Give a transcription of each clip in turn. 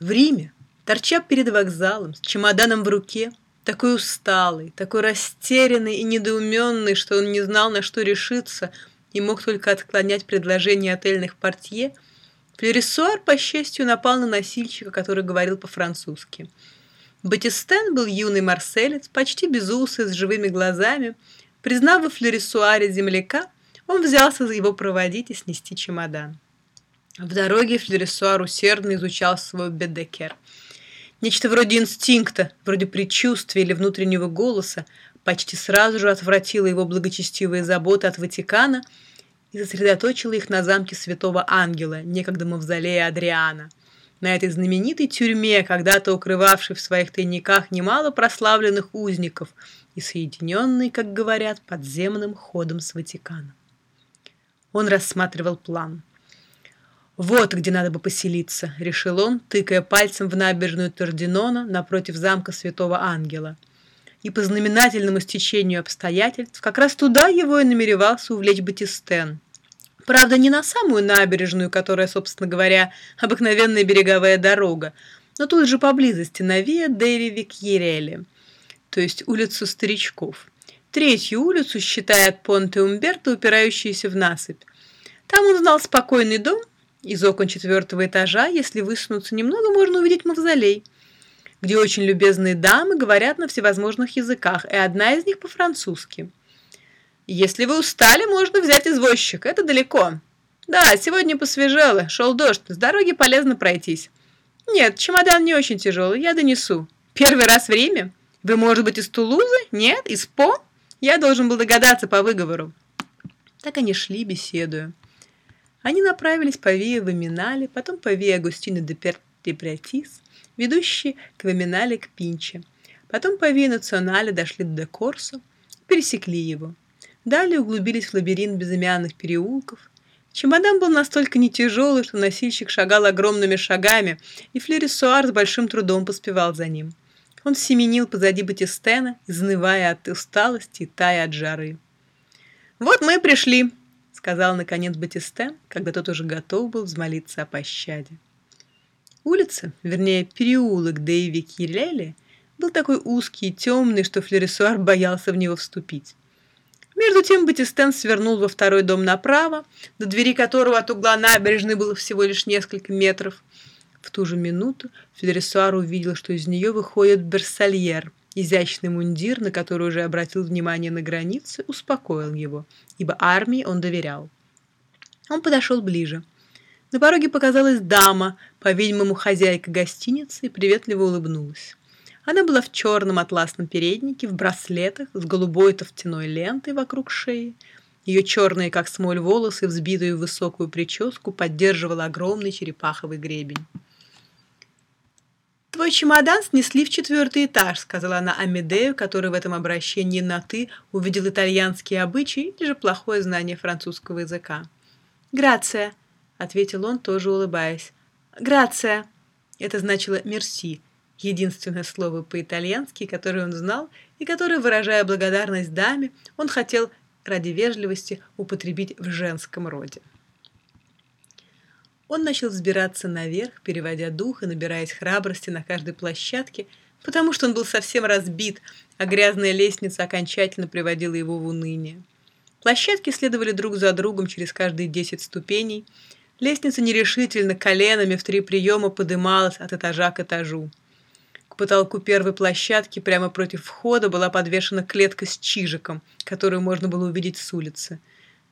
В Риме, торча перед вокзалом, с чемоданом в руке, такой усталый, такой растерянный и недоуменный, что он не знал, на что решиться, и мог только отклонять предложения отельных портье, Флерисуар, по счастью, напал на носильщика, который говорил по-французски. Батистен был юный марселец, почти безусый, с живыми глазами. Признав во Флерисуаре земляка, он взялся за его проводить и снести чемодан. В дороге Флерисуар усердно изучал свой бедекер. Нечто вроде инстинкта, вроде предчувствия или внутреннего голоса почти сразу же отвратило его благочестивые заботы от Ватикана и сосредоточило их на замке Святого Ангела, некогда мавзолея Адриана. На этой знаменитой тюрьме, когда-то укрывавшей в своих тайниках немало прославленных узников и соединенной, как говорят, подземным ходом с Ватиканом. Он рассматривал план – «Вот где надо бы поселиться», — решил он, тыкая пальцем в набережную Тординона напротив замка Святого Ангела. И по знаменательному стечению обстоятельств как раз туда его и намеревался увлечь Батистен. Правда, не на самую набережную, которая, собственно говоря, обыкновенная береговая дорога, но тут же поблизости, на Виа Деви Викьерели, то есть улицу старичков. Третью улицу, считая от Понте Умберто, упирающуюся в насыпь. Там он знал спокойный дом из окон четвертого этажа, если высунуться немного, можно увидеть мавзолей, где очень любезные дамы говорят на всевозможных языках, и одна из них по-французски. Если вы устали, можно взять извозчик, это далеко. Да, сегодня посвежело, шел дождь, с дороги полезно пройтись. Нет, чемодан не очень тяжелый, я донесу. Первый раз в Риме? Вы, может быть, из Тулузы? Нет, из По? Я должен был догадаться по выговору. Так они шли, беседуя. Они направились по Виа Ваминале, потом по Виа Агустина де Пертис, ведущей к Ваминале к Пинче. Потом по Виа Национале дошли до Корсо, пересекли его. Далее углубились в лабиринт безымянных переулков. Чемодан был настолько не тяжелый, что носильщик шагал огромными шагами, и Флерисуар с большим трудом поспевал за ним. Он семенил позади Батистена, изнывая от усталости и тая от жары. «Вот мы пришли», сказал наконец Батисте, когда тот уже готов был взмолиться о пощаде. Улица, вернее переулок Дэйви Кирелли, был такой узкий и темный, что Флерисуар боялся в него вступить. Между тем Батистен свернул во второй дом направо, до двери которого от угла набережной было всего лишь несколько метров. В ту же минуту Флерисуар увидел, что из нее выходит Берсальер, Изящный мундир, на который уже обратил внимание на границе, успокоил его, ибо армии он доверял. Он подошел ближе. На пороге показалась дама, по-видимому, хозяйка гостиницы, и приветливо улыбнулась. Она была в черном атласном переднике, в браслетах, с голубой тофтяной лентой вокруг шеи. Ее черные, как смоль, волосы, взбитую высокую прическу, поддерживал огромный черепаховый гребень. «Твой чемодан снесли в четвертый этаж», — сказала она Амедею, который в этом обращении на «ты» увидел итальянские обычаи или же плохое знание французского языка. «Грация», — ответил он, тоже улыбаясь. «Грация». Это значило «мерси», единственное слово по-итальянски, которое он знал, и которое, выражая благодарность даме, он хотел ради вежливости употребить в женском роде. Он начал взбираться наверх, переводя дух и набираясь храбрости на каждой площадке, потому что он был совсем разбит, а грязная лестница окончательно приводила его в уныние. Площадки следовали друг за другом через каждые десять ступеней. Лестница нерешительно коленами в три приема подымалась от этажа к этажу. К потолку первой площадки прямо против входа была подвешена клетка с чижиком, которую можно было увидеть с улицы.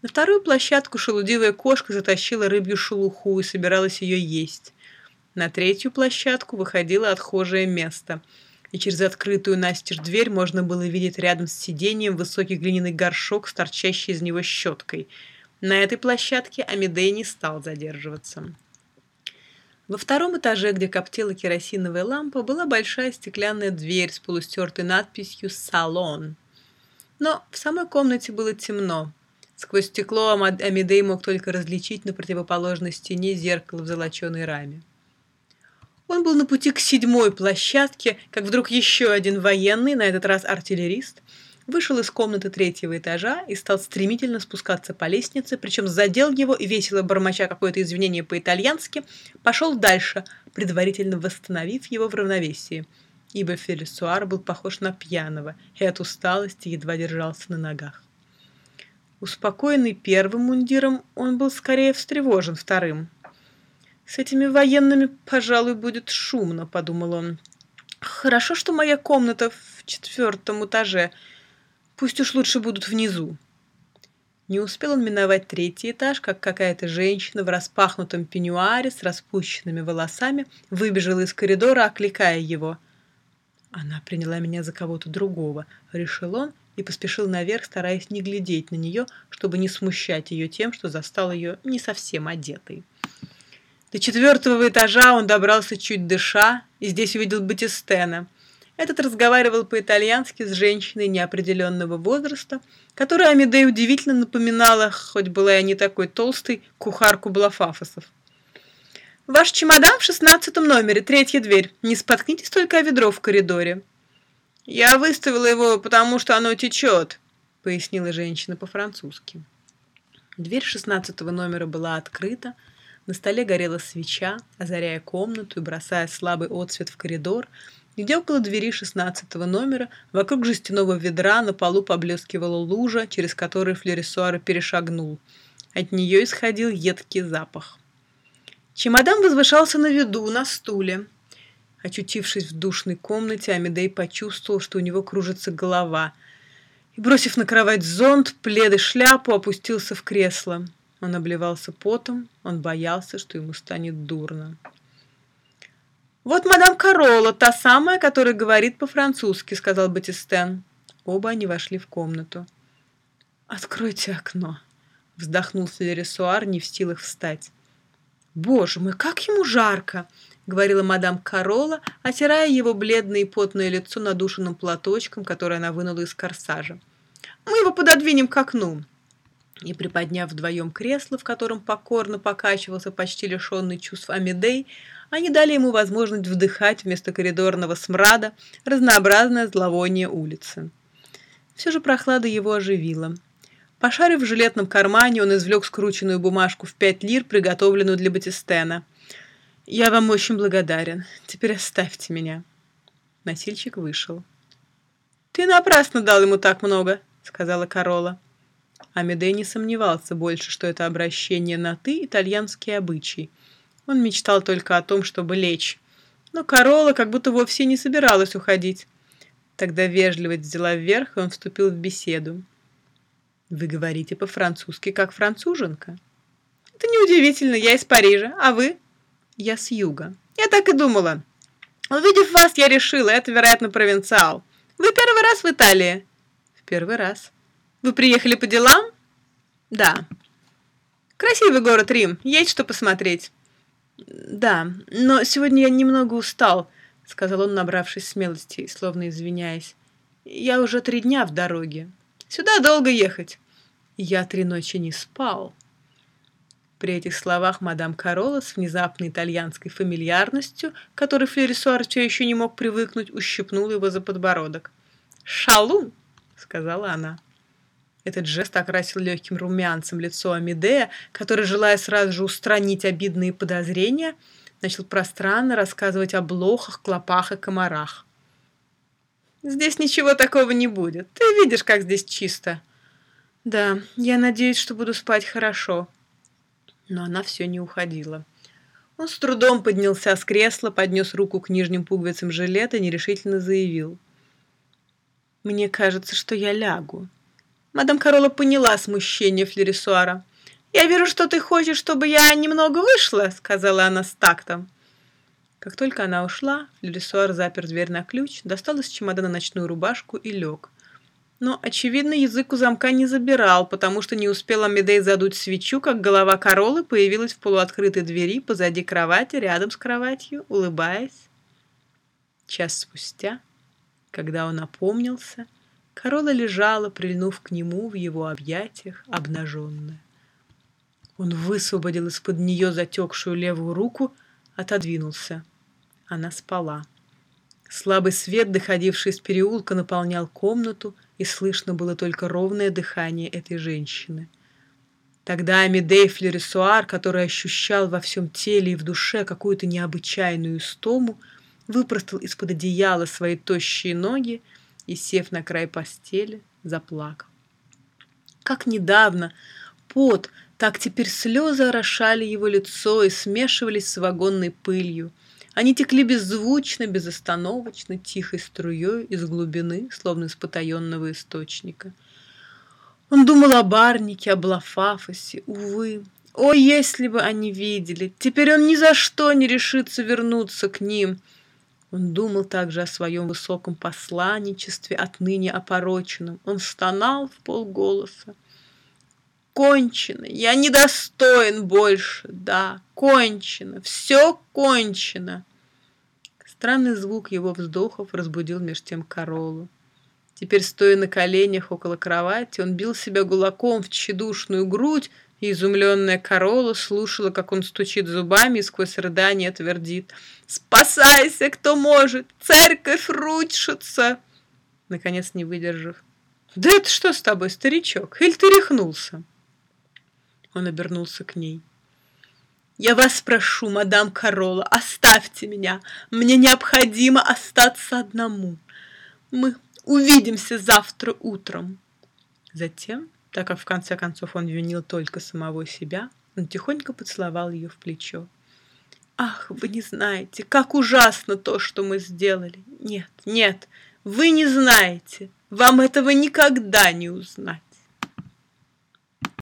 На вторую площадку шелудивая кошка затащила рыбью шелуху и собиралась ее есть. На третью площадку выходило отхожее место, и через открытую настежь дверь можно было видеть рядом с сиденьем высокий глиняный горшок с торчащей из него щеткой. На этой площадке Амидей не стал задерживаться. Во втором этаже, где коптила керосиновая лампа, была большая стеклянная дверь с полустертой надписью «Салон». Но в самой комнате было темно, Сквозь стекло Амидей мог только различить на противоположной стене зеркало в золоченой раме. Он был на пути к седьмой площадке, как вдруг еще один военный, на этот раз артиллерист, вышел из комнаты третьего этажа и стал стремительно спускаться по лестнице, причем задел его и, весело бормоча какое-то извинение по-итальянски, пошел дальше, предварительно восстановив его в равновесии, ибо Фелисуар был похож на пьяного и от усталости едва держался на ногах. Успокоенный первым мундиром, он был скорее встревожен вторым. «С этими военными, пожалуй, будет шумно», — подумал он. «Хорошо, что моя комната в четвертом этаже. Пусть уж лучше будут внизу». Не успел он миновать третий этаж, как какая-то женщина в распахнутом пеньюаре с распущенными волосами выбежала из коридора, окликая его. «Она приняла меня за кого-то другого», — решил он и поспешил наверх, стараясь не глядеть на нее, чтобы не смущать ее тем, что застал ее не совсем одетой. До четвертого этажа он добрался чуть дыша, и здесь увидел Батистена. Этот разговаривал по-итальянски с женщиной неопределенного возраста, которая Амедей удивительно напоминала, хоть была и не такой толстой, кухарку Блафафосов. «Ваш чемодан в шестнадцатом номере, третья дверь. Не споткнитесь только о ведро в коридоре». «Я выставила его, потому что оно течет», — пояснила женщина по-французски. Дверь шестнадцатого номера была открыта, на столе горела свеча, озаряя комнату и бросая слабый отсвет в коридор, где около двери шестнадцатого номера вокруг жестяного ведра на полу поблескивала лужа, через которую Флерисуара перешагнул. От нее исходил едкий запах. Чемодан возвышался на виду, на стуле. Очутившись в душной комнате, Амидей почувствовал, что у него кружится голова. И, бросив на кровать зонт, плед и шляпу, опустился в кресло. Он обливался потом, он боялся, что ему станет дурно. «Вот мадам Карола, та самая, которая говорит по-французски», — сказал Батистен. Оба они вошли в комнату. «Откройте окно», — вздохнул Флерисуар, не в силах встать. «Боже мой, как ему жарко!» — говорила мадам Карола, отирая его бледное и потное лицо надушенным платочком, который она вынула из корсажа. «Мы его пододвинем к окну». И, приподняв вдвоем кресло, в котором покорно покачивался почти лишенный чувств Амидей, они дали ему возможность вдыхать вместо коридорного смрада разнообразное зловоние улицы. Все же прохлада его оживила. Пошарив в жилетном кармане, он извлек скрученную бумажку в пять лир, приготовленную для Батистена – «Я вам очень благодарен. Теперь оставьте меня». Носильщик вышел. «Ты напрасно дал ему так много», — сказала Корола. Амедей не сомневался больше, что это обращение на «ты» — итальянский обычай. Он мечтал только о том, чтобы лечь. Но Корола как будто вовсе не собиралась уходить. Тогда вежливость взяла вверх, и он вступил в беседу. «Вы говорите по-французски, как француженка». «Это неудивительно, я из Парижа. А вы?» Я с юга. Я так и думала. Увидев вас, я решила, это, вероятно, провинциал. Вы первый раз в Италии? В первый раз. Вы приехали по делам? Да. Красивый город Рим, есть что посмотреть. Да, но сегодня я немного устал, сказал он, набравшись смелости, словно извиняясь. Я уже три дня в дороге. Сюда долго ехать. Я три ночи не спал. При этих словах мадам Карола с внезапной итальянской фамильярностью, которой Флерисуар все еще не мог привыкнуть, ущипнул его за подбородок. «Шалун!» — сказала она. Этот жест окрасил легким румянцем лицо Амидея, который, желая сразу же устранить обидные подозрения, начал пространно рассказывать о блохах, клопах и комарах. «Здесь ничего такого не будет. Ты видишь, как здесь чисто». «Да, я надеюсь, что буду спать хорошо», но она все не уходила. Он с трудом поднялся с кресла, поднес руку к нижним пуговицам жилета и нерешительно заявил. «Мне кажется, что я лягу». Мадам Карола поняла смущение Флерисуара. «Я вижу, что ты хочешь, чтобы я немного вышла», — сказала она с тактом. Как только она ушла, Флерисуар запер дверь на ключ, достал из чемодана ночную рубашку и лег. Но, очевидно, язык у замка не забирал, потому что не успел Амедей задуть свечу, как голова королы появилась в полуоткрытой двери позади кровати, рядом с кроватью, улыбаясь. Час спустя, когда он опомнился, корола лежала, прильнув к нему в его объятиях, обнаженная. Он высвободил из-под нее затекшую левую руку, отодвинулся. Она спала. Слабый свет, доходивший из переулка, наполнял комнату — и слышно было только ровное дыхание этой женщины. Тогда Амедей Флерисуар, который ощущал во всем теле и в душе какую-то необычайную истому, выпростал из-под одеяла свои тощие ноги и, сев на край постели, заплакал. Как недавно пот, так теперь слезы орошали его лицо и смешивались с вагонной пылью. Они текли беззвучно, безостановочно, тихой струей из глубины, словно из потаенного источника. Он думал о Барнике, о Блафафосе, увы. О, если бы они видели! Теперь он ни за что не решится вернуться к ним. Он думал также о своем высоком посланничестве, отныне опороченном. Он стонал в полголоса. Кончено, я недостоин больше, да, кончено, все кончено. Странный звук его вздохов разбудил меж тем Королу. Теперь, стоя на коленях около кровати, он бил себя гулаком в тщедушную грудь, и изумленная Корола слушала, как он стучит зубами и сквозь рыдание твердит «Спасайся, кто может! Церковь ручится!» Наконец, не выдержав. «Да это что с тобой, старичок? Или ты рехнулся?» Он обернулся к ней. «Я вас прошу, мадам Корола, оставьте меня. Мне необходимо остаться одному. Мы увидимся завтра утром». Затем, так как в конце концов он винил только самого себя, он тихонько поцеловал ее в плечо. «Ах, вы не знаете, как ужасно то, что мы сделали! Нет, нет, вы не знаете, вам этого никогда не узнать!»